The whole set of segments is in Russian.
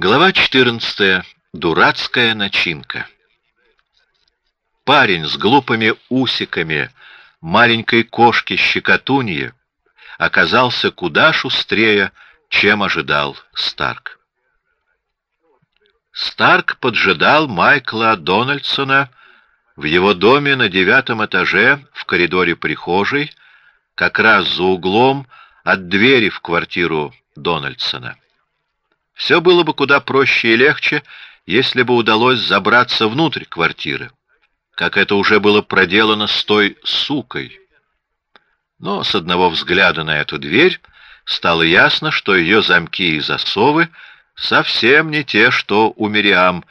Глава 14. Дурацкая начинка. Парень с глупыми усиками маленькой кошки-щекотуньи оказался куда шустрее, чем ожидал Старк. Старк поджидал Майкла Дональдсона в его доме на девятом этаже в коридоре прихожей, как раз за углом от двери в квартиру Дональдсона. Все было бы куда проще и легче, если бы удалось забраться внутрь квартиры, как это уже было проделано с той сукой. Но с одного взгляда на эту дверь стало ясно, что ее замки и засовы совсем не те, что у Мириам,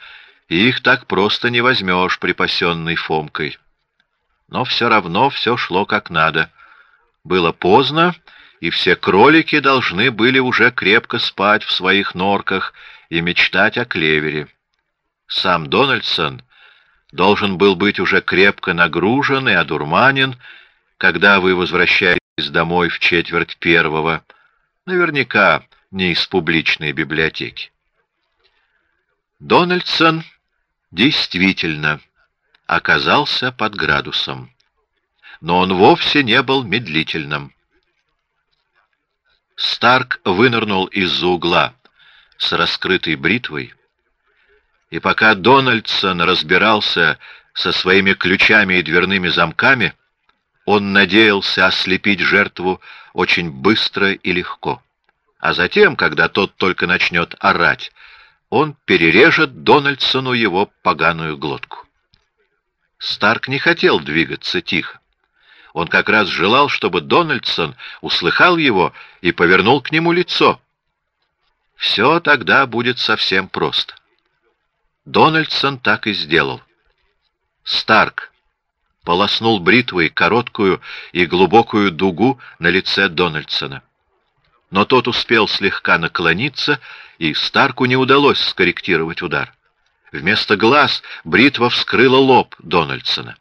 и их так просто не возьмешь припасенной Фомкой. Но все равно все шло как надо. Было поздно, и все кролики должны были уже крепко спать в своих норках и мечтать о клевере. Сам Дональдсон должен был быть уже крепко нагружен и одурманен, когда вы возвращаетесь домой в четверть первого, наверняка не из публичной библиотеки. Дональдсон действительно оказался под градусом, но он вовсе не был медлительным. Старк вынырнул из-за угла с раскрытой бритвой, и пока Дональдсон разбирался со своими ключами и дверными замками, он надеялся ослепить жертву очень быстро и легко. А затем, когда тот только начнет орать, он перережет Дональдсону его поганую глотку. Старк не хотел двигаться тихо. Он как раз желал, чтобы Дональдсон услыхал его и повернул к нему лицо. Все тогда будет совсем просто. Дональдсон так и сделал. Старк полоснул бритвой короткую и глубокую дугу на лице Дональдсона. Но тот успел слегка наклониться, и Старку не удалось скорректировать удар. Вместо глаз бритва вскрыла лоб Дональдсона.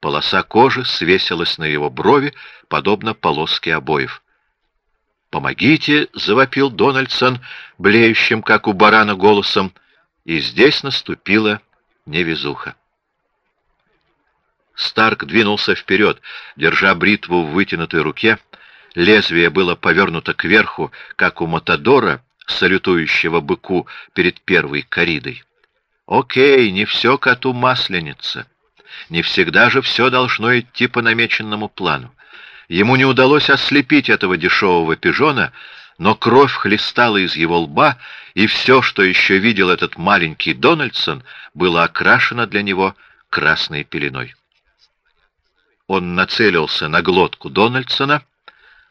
Полоса кожи свесилась на его брови, подобно полоске обоев. «Помогите!» — завопил Дональдсон, блеющим, как у барана, голосом, и здесь наступила невезуха. Старк двинулся вперед, держа бритву в вытянутой руке. Лезвие было повернуто кверху, как у Матадора, салютующего быку перед первой коридой. Окей, не все коту масленица. Не всегда же все должно идти по намеченному плану. Ему не удалось ослепить этого дешевого пижона, но кровь хлестала из его лба, и все, что еще видел этот маленький Дональдсон, было окрашено для него красной пеленой. Он нацелился на глотку Дональдсона,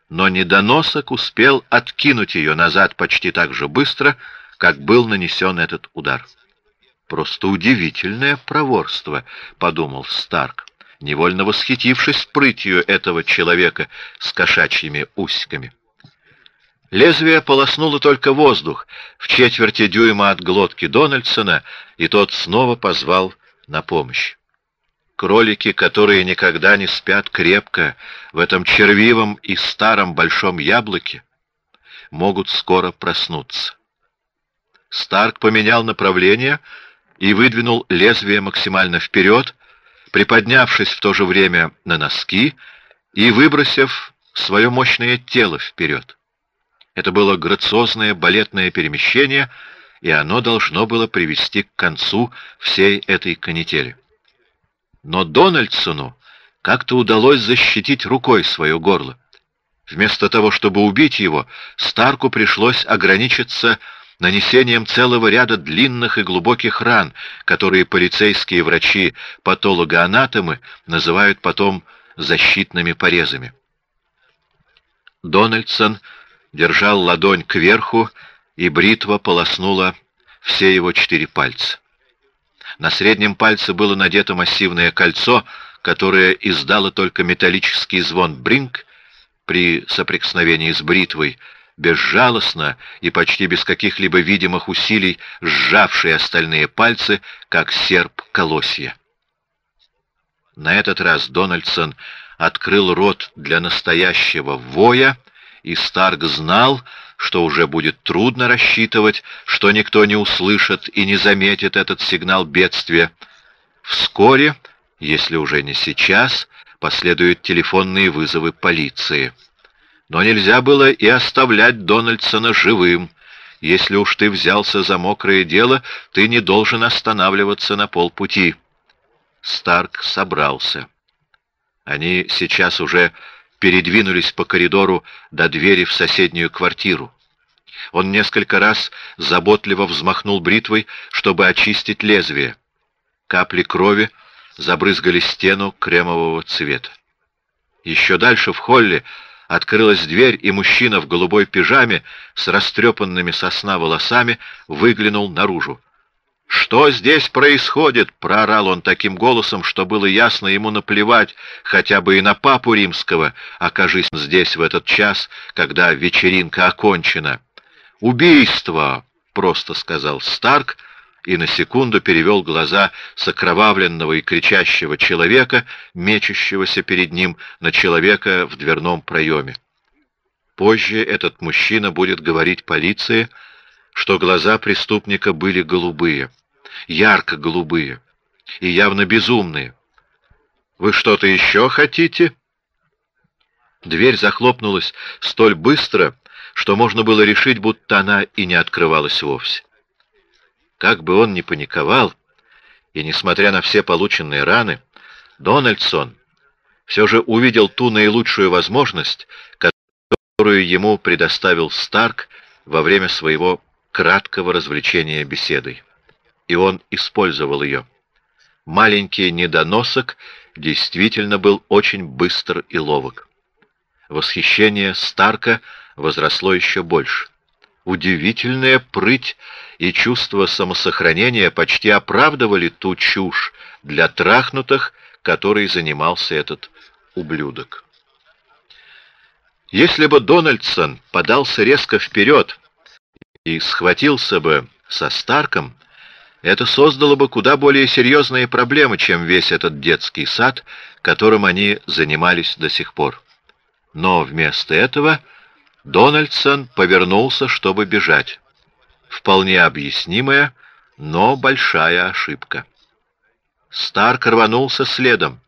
но недоносок успел откинуть ее назад почти так же быстро, как был нанесен этот удар. Просто удивительное проворство, подумал Старк, невольно восхитившись прытью этого человека с кошачьими усиками. Лезвие полоснуло только воздух в четверти дюйма от глотки Дональдсона, и тот снова позвал на помощь. Кролики, которые никогда не спят крепко в этом червивом и старом большом яблоке, могут скоро проснуться. Старк поменял направление и выдвинул лезвие максимально вперед, приподнявшись в то же время на носки и выбросив свое мощное тело вперед. Это было грациозное балетное перемещение, и оно должно было привести к концу всей этой канители. Но Дональдсону как-то удалось защитить рукой свое горло. Вместо того, чтобы убить его, Старку пришлось ограничиться нанесением целого ряда длинных и глубоких ран, которые полицейские врачи, патологоанатомы называют потом защитными порезами. Дональдсон держал ладонь кверху, и бритва полоснула все его четыре пальца. На среднем пальце было надето массивное кольцо, которое издало только металлический звон бринг при соприкосновении с бритвой, безжалостно и почти без каких-либо видимых усилий сжавшие остальные пальцы, как серп колосья. На этот раз Дональдсон открыл рот для настоящего воя, и Старк знал, что уже будет трудно рассчитывать, что никто не услышит и не заметит этот сигнал бедствия. Вскоре, если уже не сейчас, последуют телефонные вызовы полиции. Но нельзя было и оставлять Дональдсона живым. Если уж ты взялся за мокрое дело, ты не должен останавливаться на полпути. Старк собрался. Они сейчас уже передвинулись по коридору до двери в соседнюю квартиру. Он несколько раз заботливо взмахнул бритвой, чтобы очистить лезвие. Капли крови забрызгали стену кремового цвета. Еще дальше в холле открылась дверь, и мужчина в голубой пижаме с растрепанными сосна волосами выглянул наружу. «Что здесь происходит?» — проорал он таким голосом, что было ясно ему наплевать хотя бы и на папу римского, окажись здесь в этот час, когда вечеринка окончена. «Убийство!» — просто сказал Старк, и на секунду перевел глаза с окровавленного и кричащего человека, мечущегося перед ним, на человека в дверном проеме. Позже этот мужчина будет говорить полиции, что глаза преступника были голубые ярко-голубые и явно безумные. «Вы что-то еще хотите?» Дверь захлопнулась столь быстро, что можно было решить, будто она и не открывалась вовсе. Как бы он ни паниковал, и несмотря на все полученные раны, Дональдсон все же увидел ту наилучшую возможность, которую ему предоставил Старк во время своего краткого развлечения беседой и он использовал ее. Маленький недоносок действительно был очень быстр и ловок. Восхищение Старка возросло еще больше. Удивительная прыть и чувство самосохранения почти оправдывали ту чушь для трахнутых, которой занимался этот ублюдок. Если бы Дональдсон подался резко вперед и схватился бы со Старком, это создало бы куда более серьезные проблемы, чем весь этот детский сад, которым они занимались до сих пор. Но вместо этого Дональдсон повернулся, чтобы бежать. Вполне объяснимая, но большая ошибка. Старк рванулся следом.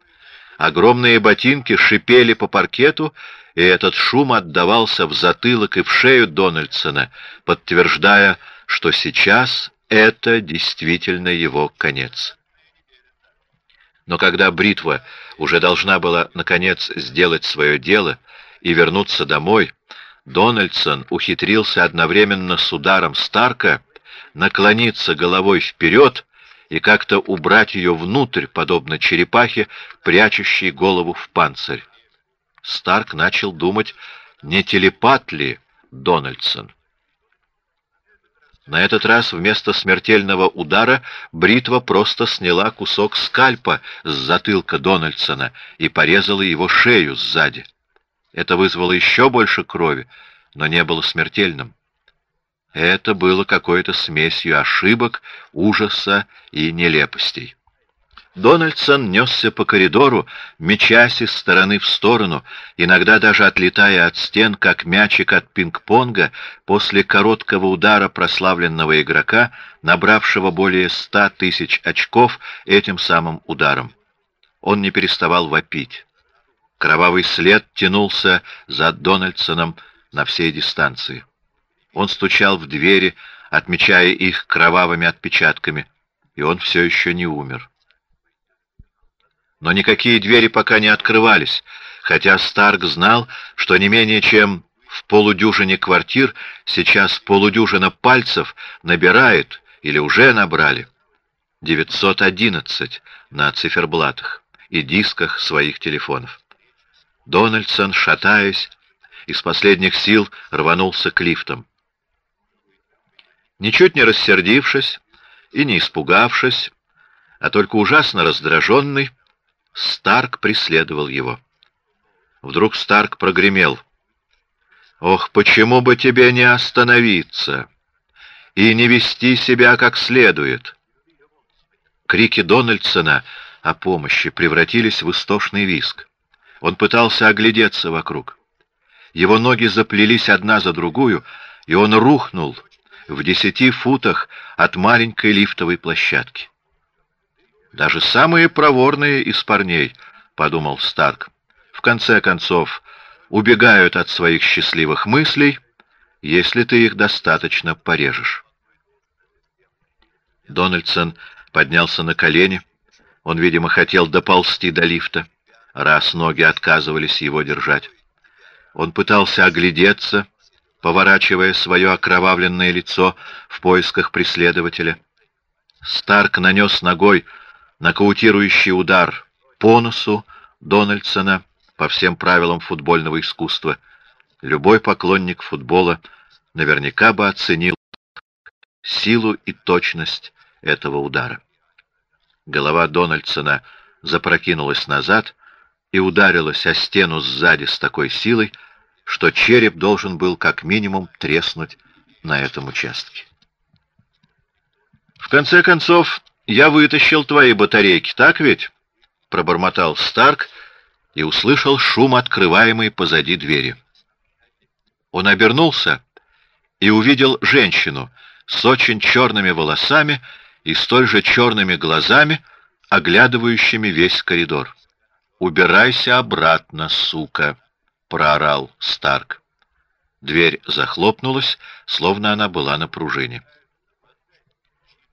Огромные ботинки шипели по паркету, и этот шум отдавался в затылок и в шею Дональдсона, подтверждая, что сейчас это действительно его конец. Но когда бритва уже должна была, наконец, сделать свое дело и вернуться домой, Дональдсон ухитрился одновременно с ударом Старка наклониться головой вперед и как-то убрать ее внутрь, подобно черепахе, прячущей голову в панцирь. Старк начал думать, не телепат ли Дональдсон. На этот раз вместо смертельного удара бритва просто сняла кусок скальпа с затылка Дональдсона и порезала его шею сзади. Это вызвало еще больше крови, но не было смертельным. Это было какой-то смесью ошибок, ужаса и нелепостей. Дональдсон несся по коридору, мечась из стороны в сторону, иногда даже отлетая от стен, как мячик от пинг-понга, после короткого удара прославленного игрока, набравшего более ста тысяч очков этим самым ударом. Он не переставал вопить. Кровавый след тянулся за Дональдсоном на всей дистанции. Он стучал в двери, отмечая их кровавыми отпечатками, и он все еще не умер но никакие двери пока не открывались, хотя Старк знал, что не менее чем в полудюжине квартир сейчас полудюжина пальцев набирает или уже набрали 911 на циферблатах и дисках своих телефонов. Дональдсон, шатаясь, из последних сил рванулся к лифтам. Ничуть не рассердившись и не испугавшись, а только ужасно раздраженный, Старк преследовал его. Вдруг Старк прогремел. «Ох, почему бы тебе не остановиться и не вести себя как следует?» Крики Дональдсона о помощи превратились в истошный виск. Он пытался оглядеться вокруг. Его ноги заплелись одна за другую, и он рухнул в десяти футах от маленькой лифтовой площадки. Даже самые проворные из парней, подумал Старк, в конце концов убегают от своих счастливых мыслей, если ты их достаточно порежешь. Дональдсон поднялся на колени. Он, видимо, хотел доползти до лифта, раз ноги отказывались его держать. Он пытался оглядеться, поворачивая свое окровавленное лицо в поисках преследователя. Старк нанес ногой нокаутирующий удар по носу Дональдсона по всем правилам футбольного искусства. Любой поклонник футбола наверняка бы оценил силу и точность этого удара. Голова Дональдсона запрокинулась назад и ударилась о стену сзади с такой силой, что череп должен был как минимум треснуть на этом участке. В конце концов, я вытащил твои батарейки, так ведь? пробормотал Старк и услышал шум открываемой позади двери. Он обернулся и увидел женщину с очень черными волосами и столь же черными глазами, оглядывающими весь коридор. Убирайся обратно, сука проорал Старк. Дверь захлопнулась, словно она была на пружине.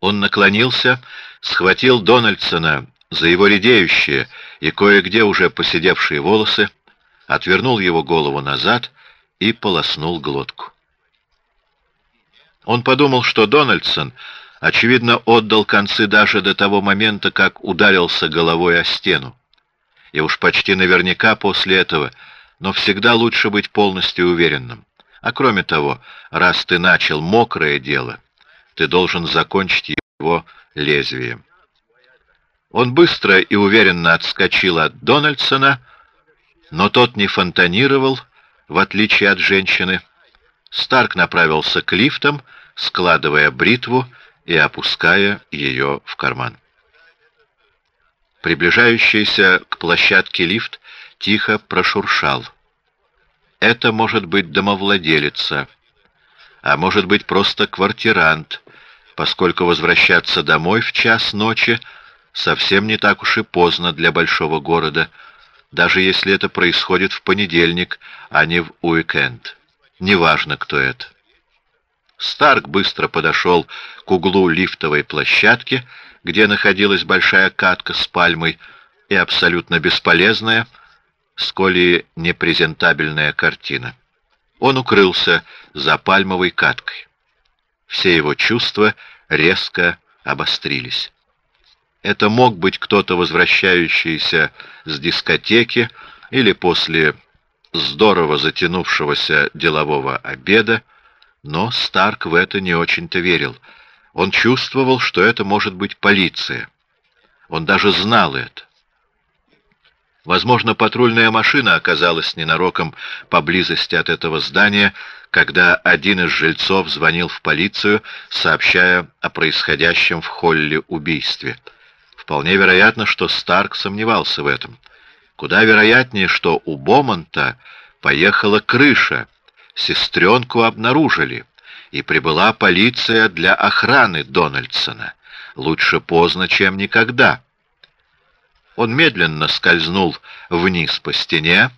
Он наклонился, схватил Дональдсона за его редеющие и кое-где уже поседевшие волосы, отвернул его голову назад и полоснул глотку. Он подумал, что Дональдсон, очевидно, отдал концы даже до того момента, как ударился головой о стену, и уж почти наверняка после этого но всегда лучше быть полностью уверенным. А кроме того, раз ты начал мокрое дело, ты должен закончить его лезвием. Он быстро и уверенно отскочил от Дональдсона, но тот не фонтанировал, в отличие от женщины. Старк направился к лифтам, складывая бритву и опуская ее в карман. Приближающийся к площадке лифт тихо прошуршал. Это может быть домовладелица, а может быть просто квартирант, поскольку возвращаться домой в час ночи совсем не так уж и поздно для большого города, даже если это происходит в понедельник, а не в уикенд. Неважно, кто это. Старк быстро подошел к углу лифтовой площадки, где находилась большая катка с пальмой и абсолютно бесполезная, сколь непрезентабельная картина. Он укрылся за пальмовой каткой. Все его чувства резко обострились. Это мог быть кто-то возвращающийся с дискотеки или после здорово затянувшегося делового обеда, но Старк в это не очень-то верил. Он чувствовал, что это может быть полиция. Он даже знал это. Возможно, патрульная машина оказалась ненароком поблизости от этого здания, когда один из жильцов звонил в полицию, сообщая о происходящем в холле убийстве. Вполне вероятно, что Старк сомневался в этом. Куда вероятнее, что у Бомонта поехала крыша, сестренку обнаружили, и прибыла полиция для охраны Дональдсона. Лучше поздно, чем никогда. Он медленно скользнул вниз по стене,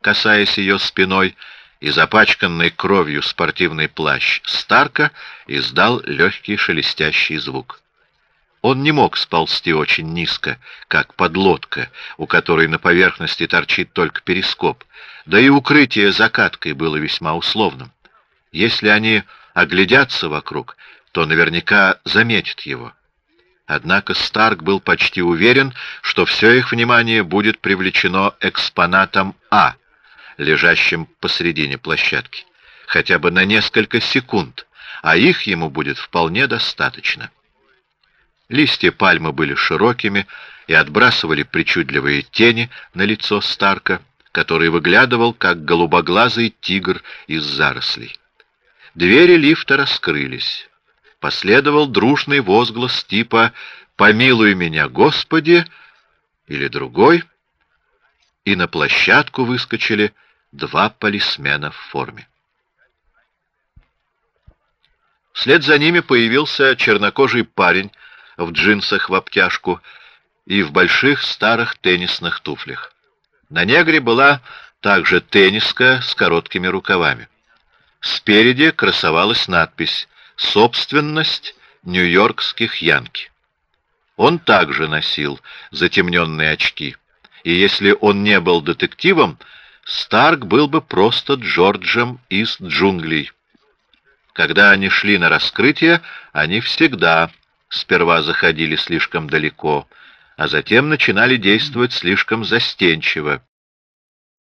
касаясь ее спиной, и запачканный кровью спортивный плащ Старка издал легкий шелестящий звук. Он не мог сползти очень низко, как подлодка, у которой на поверхности торчит только перископ, да и укрытие закаткой было весьма условным. Если они оглядятся вокруг, то наверняка заметят его. Однако Старк был почти уверен, что все их внимание будет привлечено экспонатом А, лежащим посредине площадки, хотя бы на несколько секунд, а их ему будет вполне достаточно. Листья пальмы были широкими и отбрасывали причудливые тени на лицо Старка, который выглядывал как голубоглазый тигр из зарослей. Двери лифта раскрылись последовал дружный возглас типа «Помилуй меня, Господи!» или другой, и на площадку выскочили два полисмена в форме. Вслед за ними появился чернокожий парень в джинсах в обтяжку и в больших старых теннисных туфлях. На негре была также тенниска с короткими рукавами. Спереди красовалась надпись «Собственность нью-йоркских янки». Он также носил затемненные очки, и если он не был детективом, Старк был бы просто Джорджем из джунглей. Когда они шли на раскрытие, они всегда сперва заходили слишком далеко, а затем начинали действовать слишком застенчиво.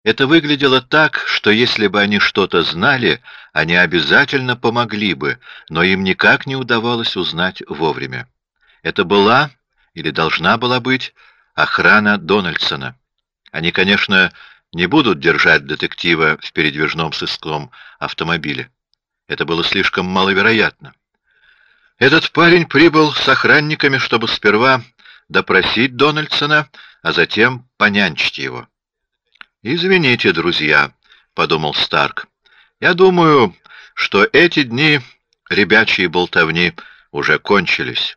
Это выглядело так, что если бы они что-то знали, они обязательно помогли бы, но им никак не удавалось узнать вовремя. Это была или должна была быть охрана Дональдсона. Они, конечно, не будут держать детектива в передвижном сыском автомобиле. Это было слишком маловероятно. Этот парень прибыл с охранниками, чтобы сперва допросить Дональдсона, а затем понянчить его. Извините, друзья, подумал Старк. Я думаю, что эти дни ребячьи болтовни уже кончились.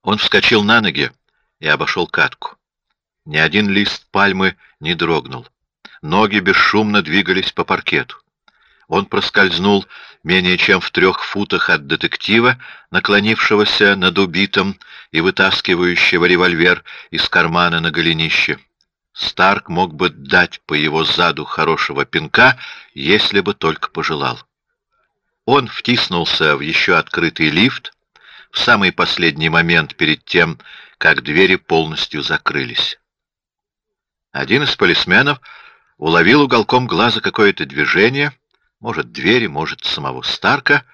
Он вскочил на ноги и обошел катку. Ни один лист пальмы не дрогнул. Ноги бесшумно двигались по паркету. Он проскользнул менее чем в трех футах от детектива, наклонившегося над убитым и вытаскивающего револьвер из кармана на голенище. Старк мог бы дать по его заду хорошего пинка, если бы только пожелал. Он втиснулся в еще открытый лифт в самый последний момент перед тем, как двери полностью закрылись. Один из полисменов уловил уголком глаза какое-то движение, может двери, может самого Старка,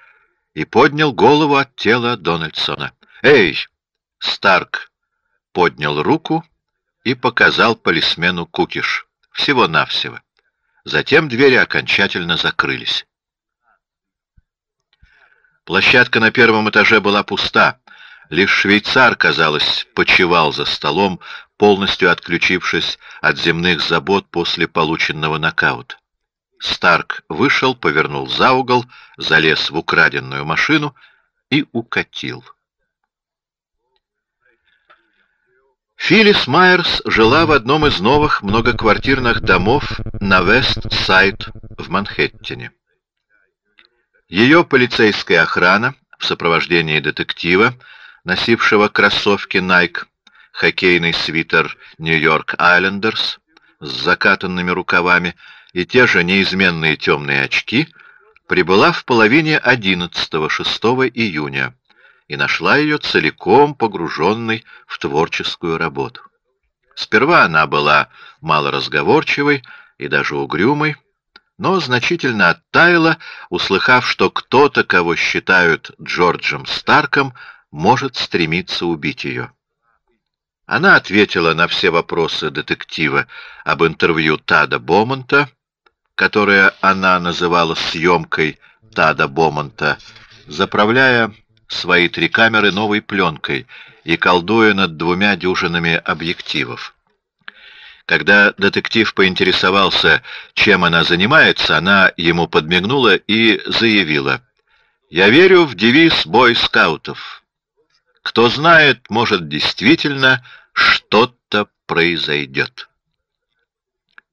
и поднял голову от тела Дональдсона. Эй, Старк поднял руку и показал полисмену кукиш. Всего-навсего. Затем двери окончательно закрылись. Площадка на первом этаже была пуста. Лишь швейцар, казалось, почивал за столом, полностью отключившись от земных забот после полученного нокаута. Старк вышел, повернул за угол, залез в украденную машину и укатил. Филлис Майерс жила в одном из новых многоквартирных домов на Вест-Сайд в Манхэттене. Ее полицейская охрана в сопровождении детектива, носившего кроссовки Nike, хоккейный свитер Нью-Йорк Айлендерс с закатанными рукавами и те же неизменные темные очки, прибыла в половине одиннадцатого 6 июня и нашла ее целиком погруженной в творческую работу. Сперва она была малоразговорчивой и даже угрюмой, но значительно оттаяла, услыхав, что кто-то, кого считают Джорджем Старком, может стремиться убить ее. Она ответила на все вопросы детектива об интервью Тада Бомонта, которое она называла съемкой Тада Бомонта, заправляя свои три камеры новой пленкой и колдуя над двумя дюжинами объективов. Когда детектив поинтересовался, чем она занимается, она ему подмигнула и заявила: "Я верю в девиз бойскаутов. Кто знает, может действительно что-то произойдет".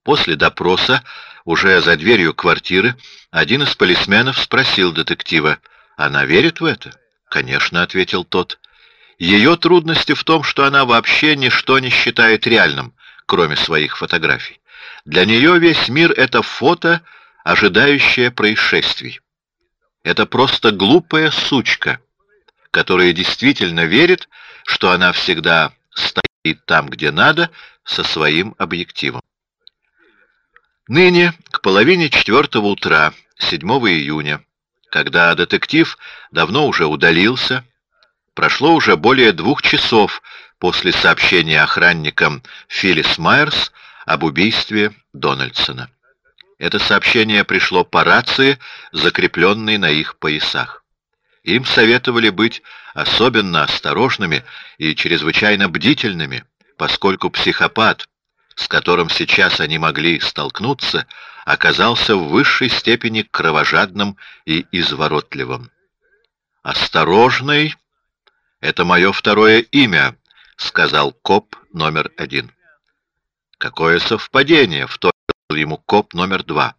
После допроса, уже за дверью квартиры, один из полисменов спросил детектива: "Она верит в это?" Конечно, ответил тот. Ее трудности в том, что она вообще ничто не считает реальным, кроме своих фотографий. Для нее весь мир это фото, ожидающее происшествий. Это просто глупая сучка, которая действительно верит, что она всегда стоит там, где надо, со своим объективом. Ныне к половине четвертого утра, 7 июня, когда детектив давно уже удалился, прошло уже более двух часов после сообщения охранникам Филлис Майерс об убийстве Дональдсона. Это сообщение пришло по рации, закрепленной на их поясах. Им советовали быть особенно осторожными и чрезвычайно бдительными, поскольку психопат, с которым сейчас они могли столкнуться, оказался в высшей степени кровожадным и изворотливым. «Осторожный — это мое второе имя», — сказал коп номер один. «Какое совпадение!» — вторил ему коп номер два.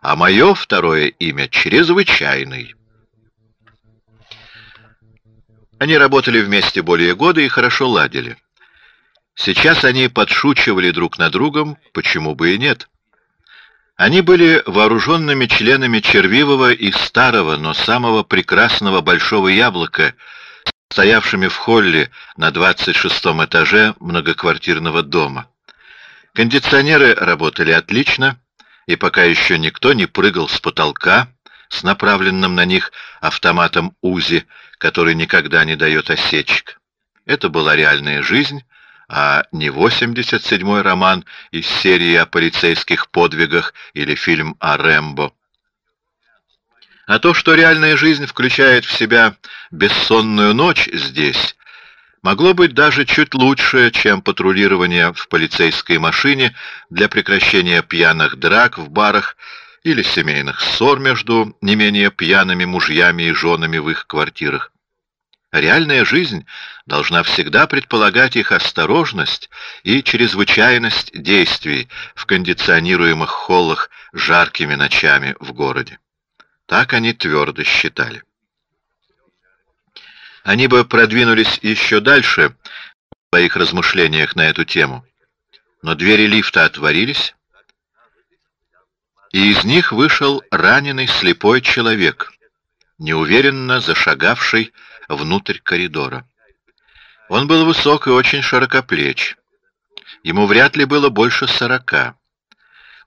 «А мое второе имя — Чрезвычайный». Они работали вместе более года и хорошо ладили. Сейчас они подшучивали друг над другом, почему бы и нет. Они были вооруженными членами червивого и старого, но самого прекрасного большого яблока, стоявшими в холле на двадцать шестом этаже многоквартирного дома. Кондиционеры работали отлично, и пока еще никто не прыгал с потолка с направленным на них автоматом УЗИ, который никогда не дает осечек. Это была реальная жизнь, а не 87-й роман из серии о полицейских подвигах или фильм о Рэмбо. А то, что реальная жизнь включает в себя бессонную ночь здесь, могло быть даже чуть лучше, чем патрулирование в полицейской машине для прекращения пьяных драк в барах или семейных ссор между не менее пьяными мужьями и женами в их квартирах. Реальная жизнь должна всегда предполагать их осторожность и чрезвычайность действий в кондиционируемых холлах жаркими ночами в городе. Так они твердо считали. Они бы продвинулись еще дальше в своих размышлениях на эту тему, но двери лифта отворились, и из них вышел раненый слепой человек, неуверенно зашагавший внутрь коридора. Он был высок и очень широкоплеч. Ему вряд ли было больше сорока.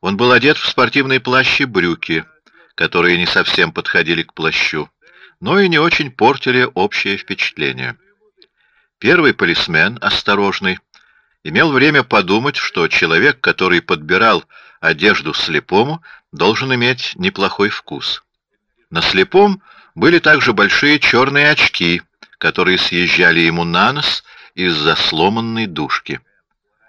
Он был одет в спортивные плащи брюки, которые не совсем подходили к плащу но и не очень портили общее впечатление. Первый полисмен, осторожный, имел время подумать, что человек, который подбирал одежду слепому, должен иметь неплохой вкус. На слепом были также большие черные очки, которые съезжали ему на нос из-за сломанной дужки.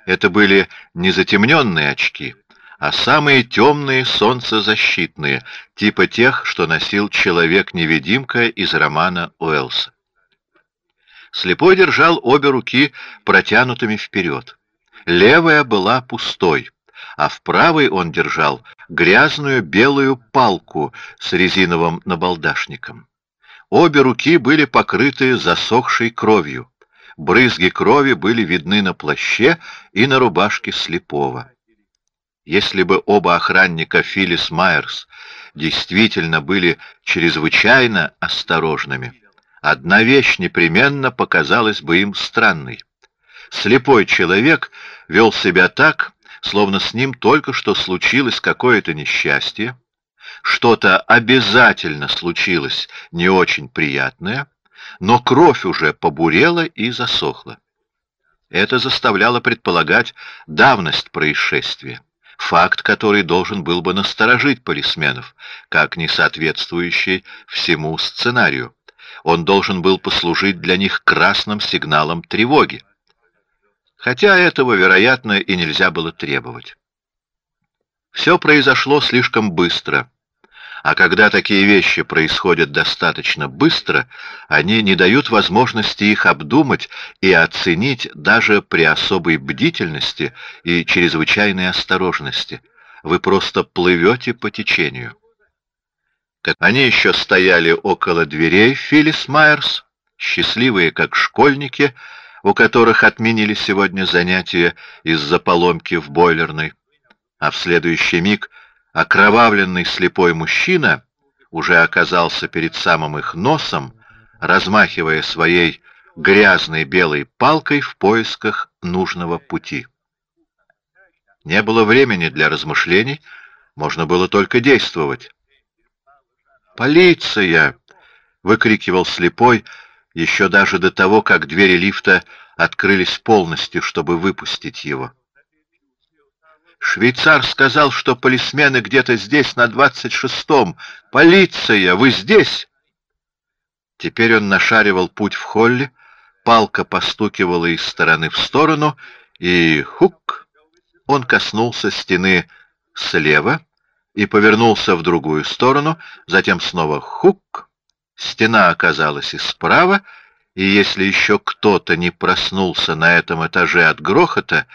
Это были не затемненные очки, а самые темные солнцезащитные, типа тех, что носил человек-невидимка из романа Уэллса. Слепой держал обе руки протянутыми вперед. Левая была пустой, а в правой он держал грязную белую палку с резиновым набалдашником. Обе руки были покрыты засохшей кровью. Брызги крови были видны на плаще и на рубашке слепого. Если бы оба охранника Филлис Майерс действительно были чрезвычайно осторожными, одна вещь непременно показалась бы им странной. Слепой человек вел себя так, словно с ним только что случилось какое-то несчастье, что-то обязательно случилось не очень приятное, но кровь уже побурела и засохла. Это заставляло предполагать давность происшествия факт, который должен был бы насторожить полисменов, как не соответствующий всему сценарию. Он должен был послужить для них красным сигналом тревоги. Хотя этого, вероятно, и нельзя было требовать. Все произошло слишком быстро. А когда такие вещи происходят достаточно быстро, они не дают возможности их обдумать и оценить даже при особой бдительности и чрезвычайной осторожности. Вы просто плывете по течению. Они еще стояли около дверей Филлис Майерс, счастливые как школьники, у которых отменили сегодня занятия из-за поломки в бойлерной, а в следующий миг окровавленный слепой мужчина уже оказался перед самым их носом, размахивая своей грязной белой палкой в поисках нужного пути. Не было времени для размышлений, можно было только действовать. «Полиция!» — выкрикивал слепой, еще даже до того, как двери лифта открылись полностью, чтобы выпустить его. Швейцар сказал, что полисмены где-то здесь, на двадцать шестом. Полиция, вы здесь? Теперь он нашаривал путь в холле, палка постукивала из стороны в сторону, и хук! Он коснулся стены слева и повернулся в другую сторону, затем снова хук! Стена оказалась и справа, и если еще кто-то не проснулся на этом этаже от грохота,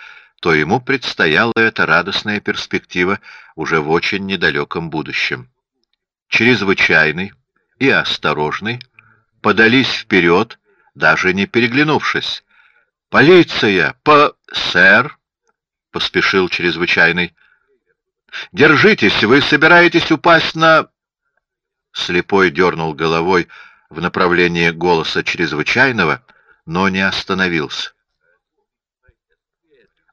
то ему предстояла эта радостная перспектива уже в очень недалеком будущем. Чрезвычайный и осторожный подались вперед, даже не переглянувшись. «Полиция! По... сэр!» — поспешил чрезвычайный. «Держитесь, вы собираетесь упасть на...» Слепой дернул головой в направлении голоса чрезвычайного, но не остановился.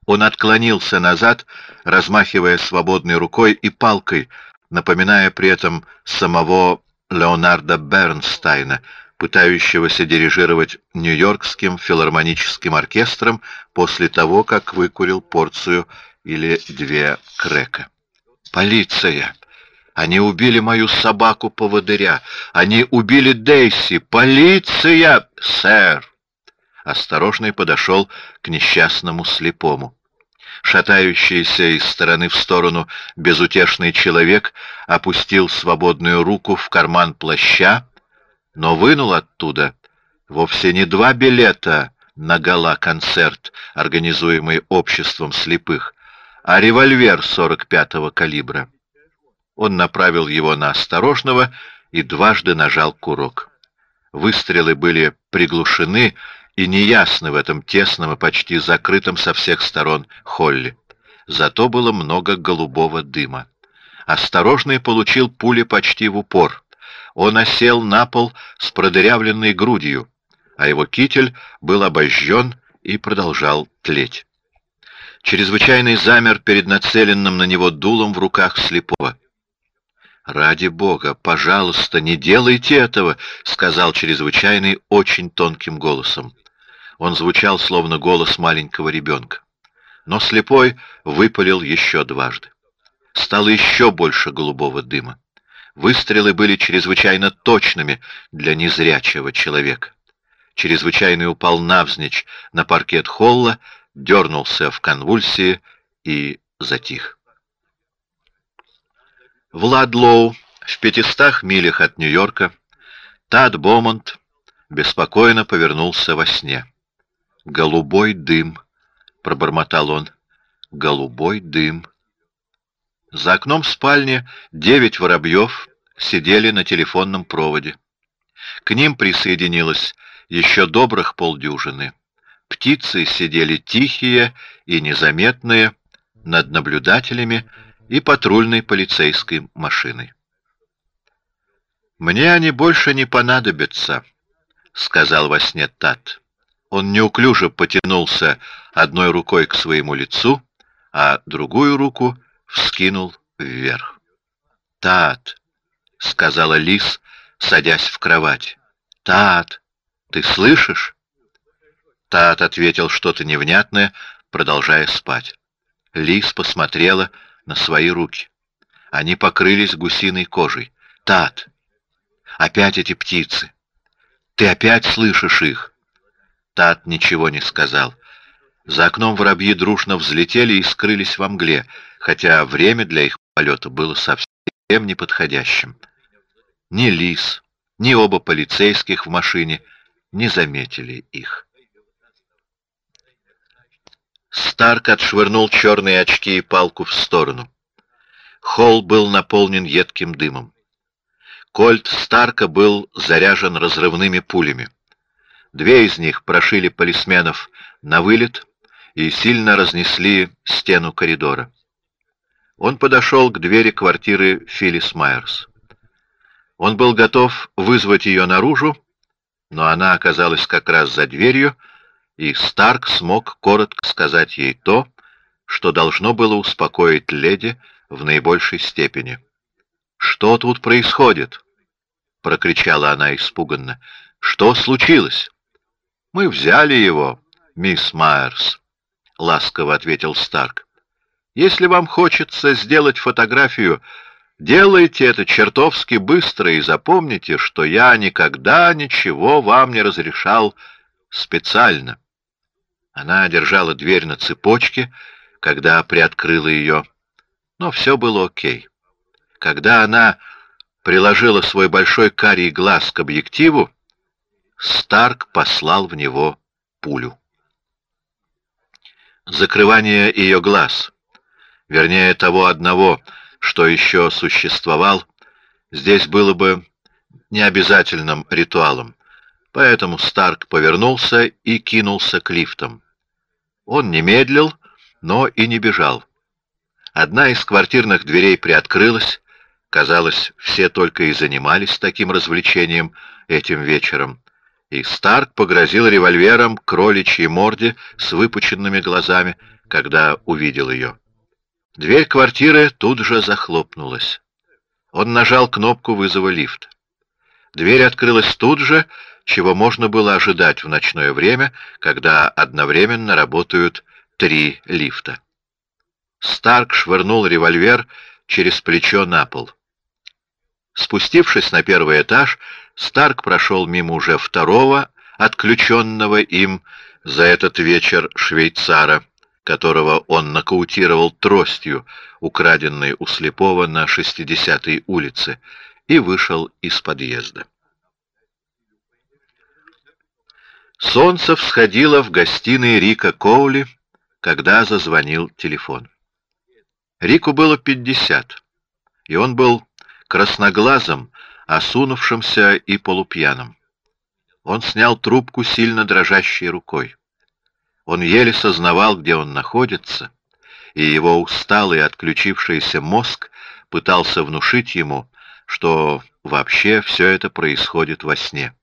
Он отклонился назад, размахивая свободной рукой и палкой, напоминая при этом самого Леонарда Бернстайна, пытающегося дирижировать Нью-Йоркским филармоническим оркестром после того, как выкурил порцию или две крека. Полиция! Они убили мою собаку-поводыря. Они убили Дейси. Полиция, сэр! Осторожный подошел к несчастному слепому. Шатающийся из стороны в сторону безутешный человек опустил свободную руку в карман плаща, но вынул оттуда вовсе не два билета на гала-концерт, организуемый обществом слепых, а револьвер 45-го калибра. Он направил его на осторожного и дважды нажал курок. Выстрелы были приглушены и неясны в этом тесном и почти закрытом со всех сторон холле. Зато было много голубого дыма. Осторожный получил пули почти в упор. Он осел на пол с продырявленной грудью, а его китель был обожжен и продолжал тлеть. Чрезвычайный замер перед нацеленным на него дулом в руках слепого. Ради Бога, пожалуйста, не делайте этого, сказал чрезвычайный очень тонким голосом. Он звучал словно голос маленького ребенка. Но слепой выпалил еще дважды. Стало еще больше голубого дыма. Выстрелы были чрезвычайно точными для незрячего человека. Чрезвычайный упал навзничь на паркет холла, дернулся в конвульсии и затих. В Ладлоу, в пятистах милях от Нью-Йорка, Тад Бомонт беспокойно повернулся во сне. Голубой дым, пробормотал он. Голубой дым. За окном спальни девять воробьев сидели на телефонном проводе. К ним присоединилось еще добрых полдюжины. Птицы сидели тихие и незаметные над наблюдателями и патрульной полицейской машиной. Мне они больше не понадобятся, сказал во сне Тат. Он неуклюже потянулся одной рукой к своему лицу, а другую руку вскинул вверх. Тат, сказала Лис, садясь в кровать. Тат, ты слышишь? Тат ответил что-то невнятное, продолжая спать. Лис посмотрела на свои руки. Они покрылись гусиной кожей. Тат, опять эти птицы. Ты опять слышишь их? Тат ничего не сказал. За окном воробьи дружно взлетели и скрылись во мгле, хотя время для их полета было совсем неподходящим. Ни лис, ни оба полицейских в машине не заметили их. Старк отшвырнул черные очки и палку в сторону. Холл был наполнен едким дымом. Кольт Старка был заряжен разрывными пулями. Две из них прошили полисменов на вылет и сильно разнесли стену коридора. Он подошел к двери квартиры Филлис Майерс. Он был готов вызвать ее наружу, но она оказалась как раз за дверью, и Старк смог коротко сказать ей то, что должно было успокоить леди в наибольшей степени. Что тут происходит? прокричала она испуганно. Что случилось? Мы взяли его, мисс Майерс, ласково ответил Старк. Если вам хочется сделать фотографию, делайте это чертовски быстро и запомните, что я никогда ничего вам не разрешал специально. Она держала дверь на цепочке, когда приоткрыла ее, но все было окей. Когда она приложила свой большой карий глаз к объективу, Старк послал в него пулю. Закрывание ее глаз, вернее того одного, что еще существовал, здесь было бы необязательным ритуалом, поэтому Старк повернулся и кинулся к лифтам. Он не медлил, но и не бежал. Одна из квартирных дверей приоткрылась, казалось, все только и занимались таким развлечением этим вечером, и Старк погрозил револьвером кроличьей морде с выпученными глазами, когда увидел ее. Дверь квартиры тут же захлопнулась. Он нажал кнопку вызова лифта. Дверь открылась тут же, чего можно было ожидать в ночное время, когда одновременно работают три лифта. Старк швырнул револьвер через плечо на пол. Спустившись на первый этаж, Старк прошел мимо уже второго, отключенного им за этот вечер швейцара, которого он нокаутировал тростью, украденной у слепого на 60-й улице, и вышел из подъезда. Солнце всходило в гостиной Рика Коули, когда зазвонил телефон. Рику было пятьдесят, и он был красноглазым, осунувшимся и полупьяным. Он снял трубку сильно дрожащей рукой. Он еле сознавал, где он находится, и его усталый отключившийся мозг пытался внушить ему, что вообще все это происходит во сне.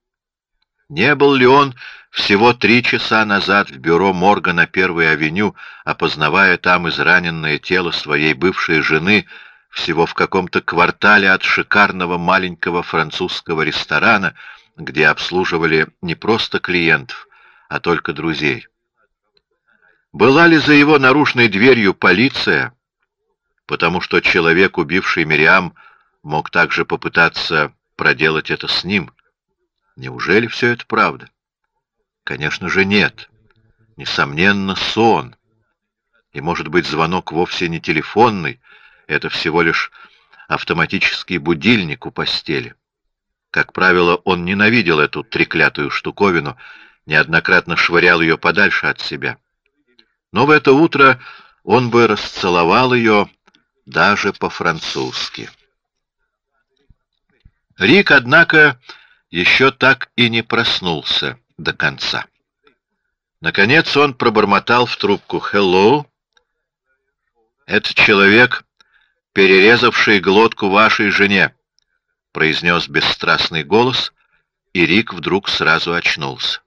Не был ли он всего три часа назад в бюро морга на Первой авеню, опознавая там израненное тело своей бывшей жены, всего в каком-то квартале от шикарного маленького французского ресторана, где обслуживали не просто клиентов, а только друзей? Была ли за его наружной дверью полиция? Потому что человек, убивший Мириам, мог также попытаться проделать это с ним. Неужели все это правда? Конечно же нет. Несомненно, сон. И, может быть, звонок вовсе не телефонный, это всего лишь автоматический будильник у постели. Как правило, он ненавидел эту треклятую штуковину, неоднократно швырял ее подальше от себя. Но в это утро он бы расцеловал ее даже по-французски. Рик, однако, еще так и не проснулся до конца. Наконец он пробормотал в трубку «Hello». «Это человек, перерезавший глотку вашей жене», — произнес бесстрастный голос, и Рик вдруг сразу очнулся.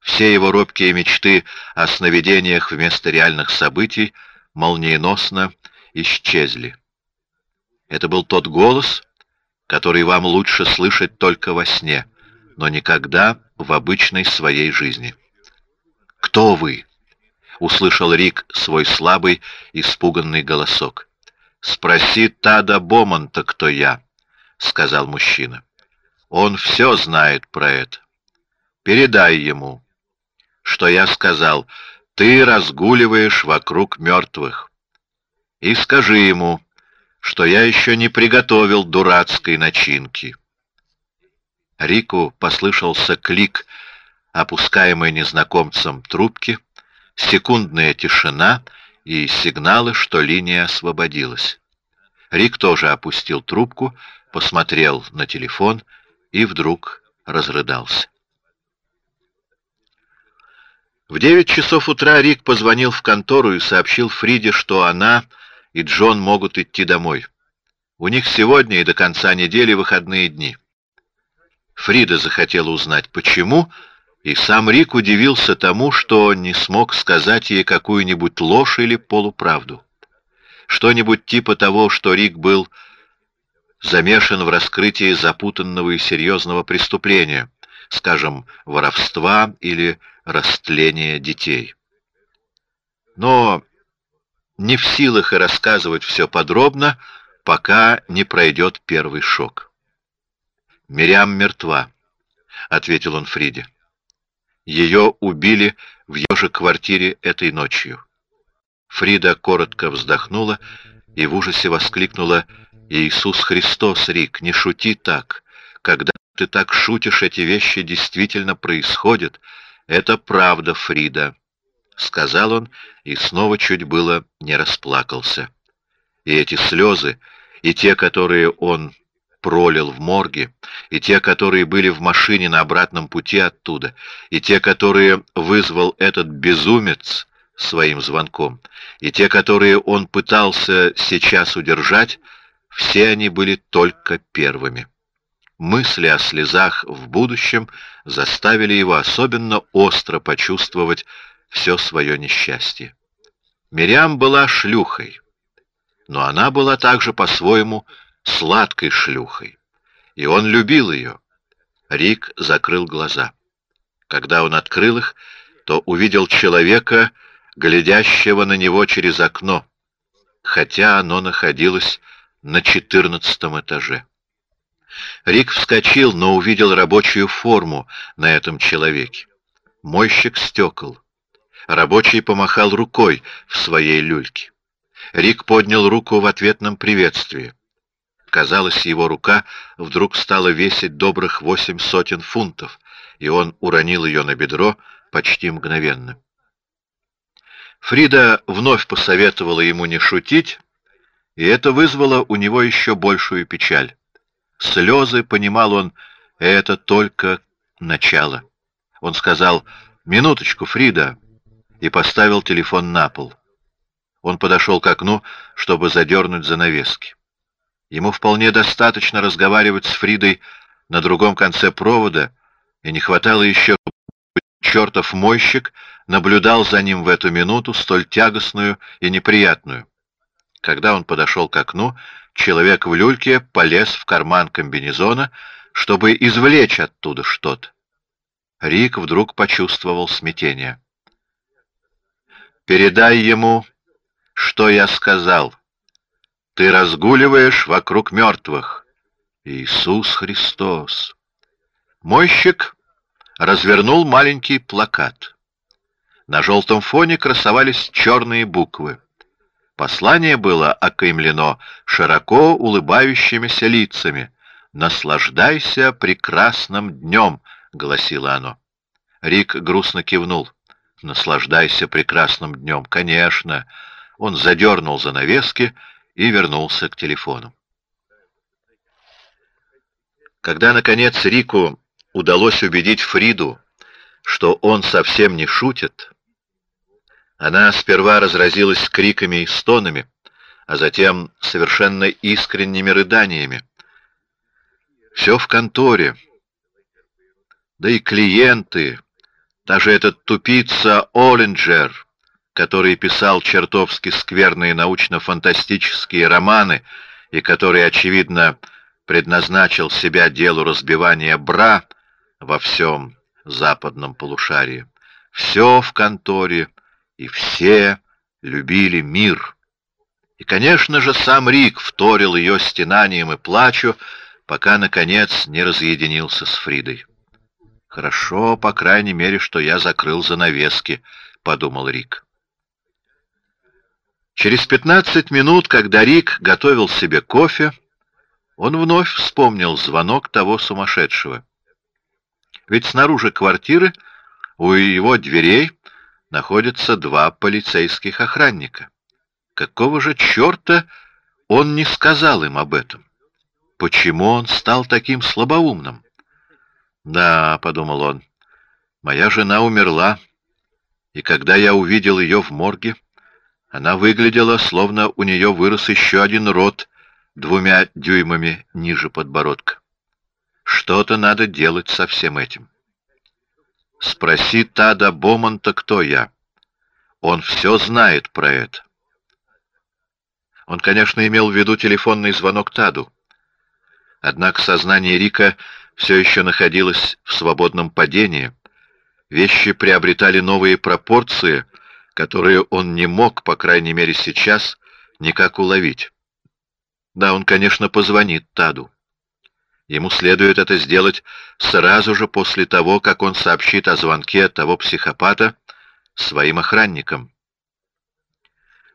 Все его робкие мечты о сновидениях вместо реальных событий молниеносно исчезли. Это был тот голос, который вам лучше слышать только во сне, но никогда в обычной своей жизни. «Кто вы?» — услышал Рик свой слабый, испуганный голосок. «Спроси Тада Бомонта, кто я», — сказал мужчина. «Он все знает про это. Передай ему, что я сказал, ты разгуливаешь вокруг мертвых. И скажи ему, что я еще не приготовил дурацкой начинки. Рику послышался клик, опускаемый незнакомцем трубки, секундная тишина и сигналы, что линия освободилась. Рик тоже опустил трубку, посмотрел на телефон и вдруг разрыдался. В девять часов утра Рик позвонил в контору и сообщил Фриде, что она и Джон могут идти домой. У них сегодня и до конца недели выходные дни. Фрида захотела узнать, почему, и сам Рик удивился тому, что не смог сказать ей какую-нибудь ложь или полуправду. Что-нибудь типа того, что Рик был замешан в раскрытии запутанного и серьезного преступления, скажем, воровства или растления детей. Но не в силах и рассказывать все подробно, пока не пройдет первый шок. Мириам мертва, ответил он Фриде. Ее убили в ее же квартире этой ночью. Фрида коротко вздохнула и в ужасе воскликнула «Иисус Христос, Рик, не шути так! Когда ты так шутишь, эти вещи действительно происходят. Это правда, Фрида!» — сказал он, и снова чуть было не расплакался. И эти слезы, и те, которые он пролил в морге, и те, которые были в машине на обратном пути оттуда, и те, которые вызвал этот безумец своим звонком, и те, которые он пытался сейчас удержать, все они были только первыми. Мысли о слезах в будущем заставили его особенно остро почувствовать все свое несчастье. Мириам была шлюхой, но она была также по-своему сладкой шлюхой, и он любил ее. Рик закрыл глаза. Когда он открыл их, то увидел человека, глядящего на него через окно, хотя оно находилось на четырнадцатом этаже. Рик вскочил, но увидел рабочую форму на этом человеке. Мойщик стекол. Рабочий помахал рукой в своей люльке. Рик поднял руку в ответном приветствии. Казалось, его рука вдруг стала весить добрых восемь сотен фунтов, и он уронил ее на бедро почти мгновенно. Фрида вновь посоветовала ему не шутить, и это вызвало у него еще большую печаль. Слезы, понимал он, это только начало. Он сказал «Минуточку, Фрида», и поставил телефон на пол. Он подошел к окну, чтобы задернуть занавески. Ему вполне достаточно разговаривать с Фридой на другом конце провода, и не хватало еще, чертов мойщик наблюдал за ним в эту минуту столь тягостную и неприятную. Когда он подошел к окну, человек в люльке полез в карман комбинезона, чтобы извлечь оттуда что-то. Рик вдруг почувствовал смятение. Передай ему, что я сказал. Ты разгуливаешь вокруг мертвых. Иисус Христос. Мойщик развернул маленький плакат. На желтом фоне красовались черные буквы. Послание было окаймлено широко улыбающимися лицами. «Наслаждайся прекрасным днем», — гласило оно. Рик грустно кивнул. Наслаждайся прекрасным днем, конечно. Он задернул занавески и вернулся к телефону. Когда наконец Рику удалось убедить Фриду, что он совсем не шутит, она сперва разразилась криками и стонами, а затем совершенно искренними рыданиями. Все в конторе, да и клиенты даже этот тупица Оллинджер, который писал чертовски скверные научно-фантастические романы и который, очевидно, предназначил себя делу разбивания бра во всем западном полушарии. Все в конторе, и все любили мир. И, конечно же, сам Рик вторил ее стенанием и плачу, пока, наконец, не разъединился с Фридой. Хорошо, по крайней мере, что я закрыл занавески, подумал Рик. Через пятнадцать минут, когда Рик готовил себе кофе, он вновь вспомнил звонок того сумасшедшего. Ведь снаружи квартиры у его дверей находятся два полицейских охранника. Какого же черта он не сказал им об этом? Почему он стал таким слабоумным? Да, подумал он, моя жена умерла, и когда я увидел ее в морге, она выглядела, словно у нее вырос еще один рот двумя дюймами ниже подбородка. Что-то надо делать со всем этим. Спроси Тада Бомонта, кто я. Он все знает про это. Он, конечно, имел в виду телефонный звонок Таду. Однако сознание Рика все еще находилось в свободном падении. Вещи приобретали новые пропорции, которые он не мог, по крайней мере сейчас, никак уловить. Да, он, конечно, позвонит Таду. Ему следует это сделать сразу же после того, как он сообщит о звонке того психопата своим охранникам.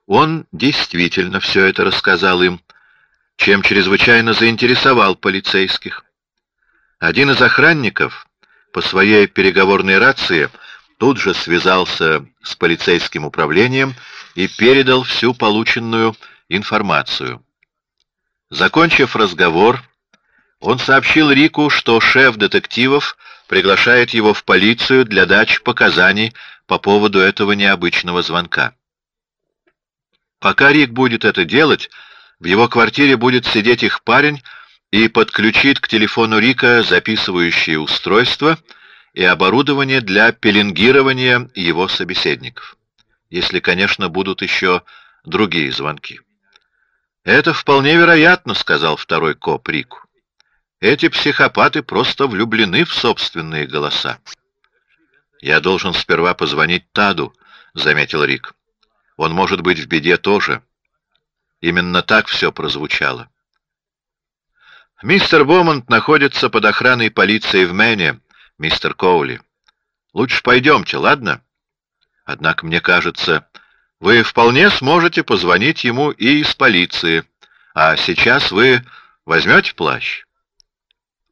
Он действительно все это рассказал им, чем чрезвычайно заинтересовал полицейских. Один из охранников по своей переговорной рации тут же связался с полицейским управлением и передал всю полученную информацию. Закончив разговор, он сообщил Рику, что шеф детективов приглашает его в полицию для дачи показаний по поводу этого необычного звонка. Пока Рик будет это делать, в его квартире будет сидеть их парень и подключит к телефону Рика записывающее устройство и оборудование для пеленгирования его собеседников. Если, конечно, будут еще другие звонки. Это вполне вероятно, сказал второй коп Рику. Эти психопаты просто влюблены в собственные голоса. Я должен сперва позвонить Таду, заметил Рик. Он может быть в беде тоже. Именно так все прозвучало. Мистер Бомонд находится под охраной полиции в Мэне, мистер Коули. Лучше пойдемте, ладно? Однако мне кажется, вы вполне сможете позвонить ему и из полиции. А сейчас вы возьмете плащ.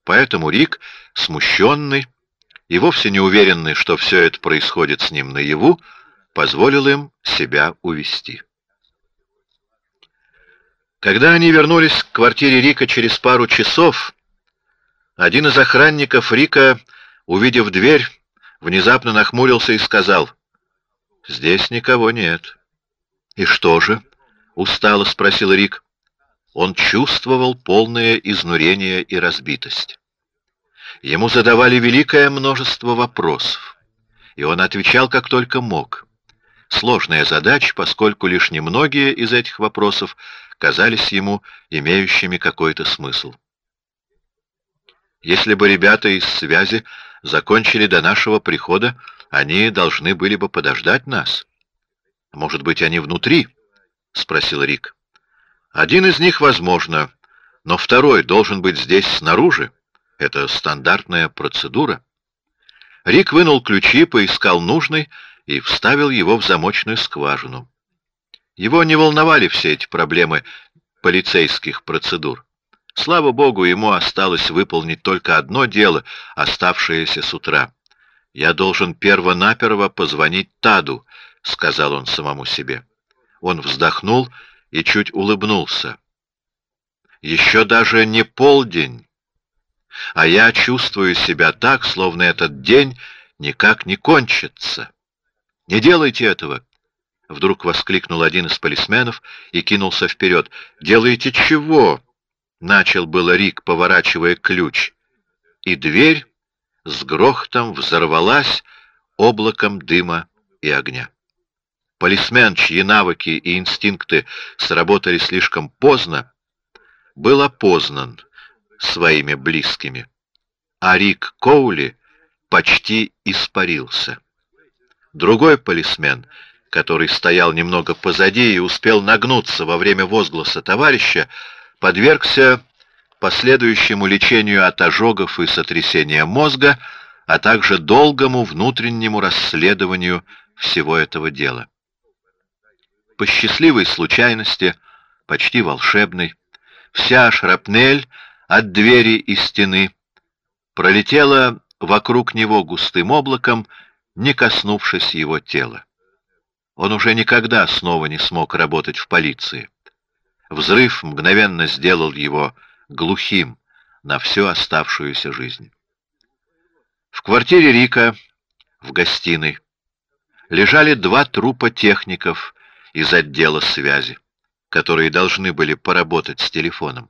Поэтому Рик, смущенный и вовсе не уверенный, что все это происходит с ним наяву, позволил им себя увести. Когда они вернулись к квартире Рика через пару часов, один из охранников Рика, увидев дверь, внезапно нахмурился и сказал: "Здесь никого нет". И что же? устало спросил Рик. Он чувствовал полное изнурение и разбитость. Ему задавали великое множество вопросов, и он отвечал как только мог. Сложная задача, поскольку лишь немногие из этих вопросов казались ему имеющими какой-то смысл. Если бы ребята из связи закончили до нашего прихода, они должны были бы подождать нас. Может быть, они внутри? – спросил Рик. Один из них, возможно, но второй должен быть здесь снаружи. Это стандартная процедура. Рик вынул ключи, поискал нужный и вставил его в замочную скважину. Его не волновали все эти проблемы полицейских процедур. Слава богу, ему осталось выполнить только одно дело, оставшееся с утра. Я должен перво-наперво позвонить Таду, сказал он самому себе. Он вздохнул и чуть улыбнулся. Еще даже не полдень, а я чувствую себя так, словно этот день никак не кончится. Не делайте этого! Вдруг воскликнул один из полисменов и кинулся вперед. Делаете чего? Начал было Рик, поворачивая ключ, и дверь с грохотом взорвалась облаком дыма и огня. Полисмен, чьи навыки и инстинкты сработали слишком поздно, был опознан своими близкими, а Рик Коули почти испарился. Другой полисмен, который стоял немного позади и успел нагнуться во время возгласа товарища, подвергся последующему лечению от ожогов и сотрясения мозга, а также долгому внутреннему расследованию всего этого дела. По счастливой случайности, почти волшебной, вся шрапнель от двери и стены пролетела вокруг него густым облаком не коснувшись его тела. Он уже никогда снова не смог работать в полиции. Взрыв мгновенно сделал его глухим на всю оставшуюся жизнь. В квартире Рика, в гостиной, лежали два трупа техников из отдела связи, которые должны были поработать с телефоном.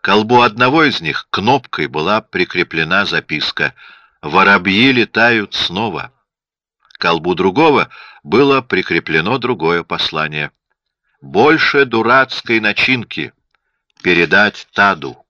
К колбу одного из них кнопкой была прикреплена записка «Воробьи летают снова» колбу другого было прикреплено другое послание: больше дурацкой начинки передать Таду.